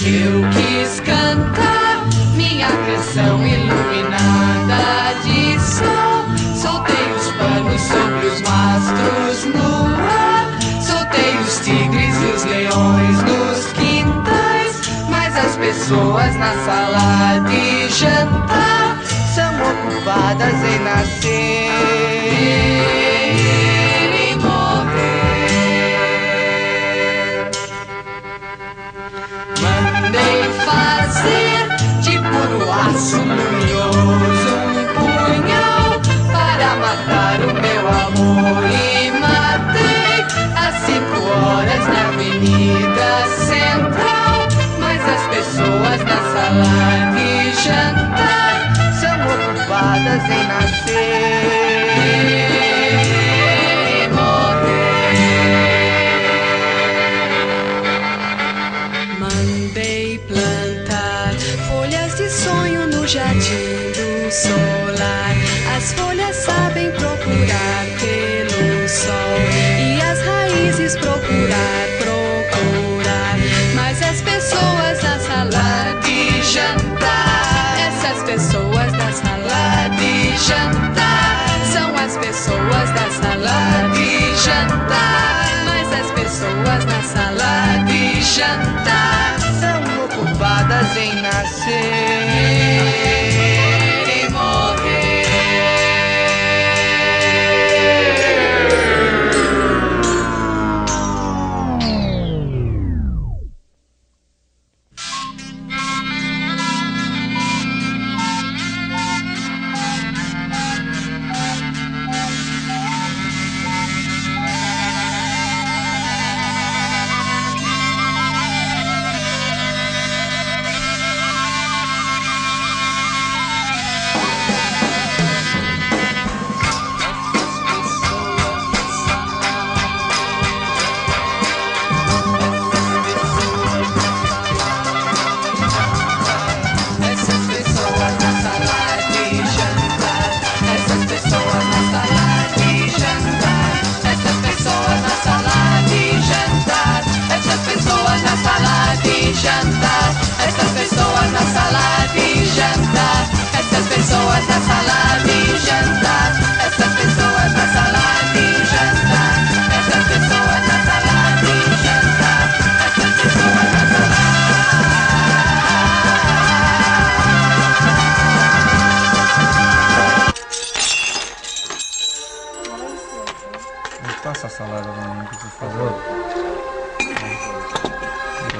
Eu quis cantar minha canção iluminada de sol. Soltei os panos sobre os mastros no ar. Soltei os tigres e os leões nos quintais. Mas as pessoas na sala de jantar são ocupadas em nascer.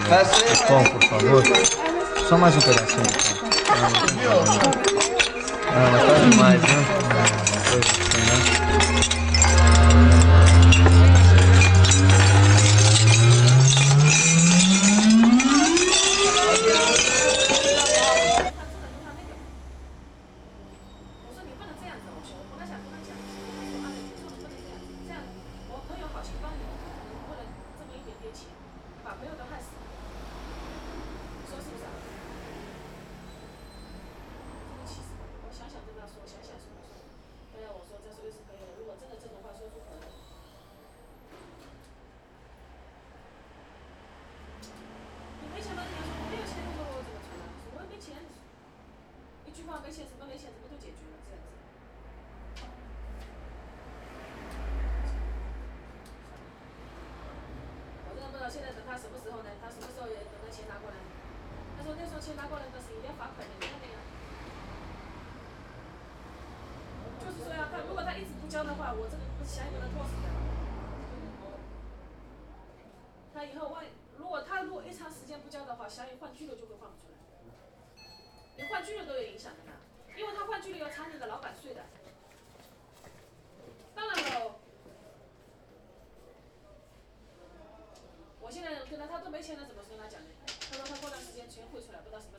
Bom, por favor. Só mais um pedacinho. Ah, tá demais, né? Ah, né? 什么时候呢？他什么时候也等那钱拿过来？他说那时候钱拿过来的时候也要罚款的你看那样就是说呀他如果他一直不交的话我这个不是相应的措施他。以后万一如果他如果一长时间不交的话相应换拘留就会换不出来。你换拘留都有影响的呢因为他换拘留要查你的老板税的。之前他怎么跟他讲的？他说他过段时间钱汇出来，不知道什么。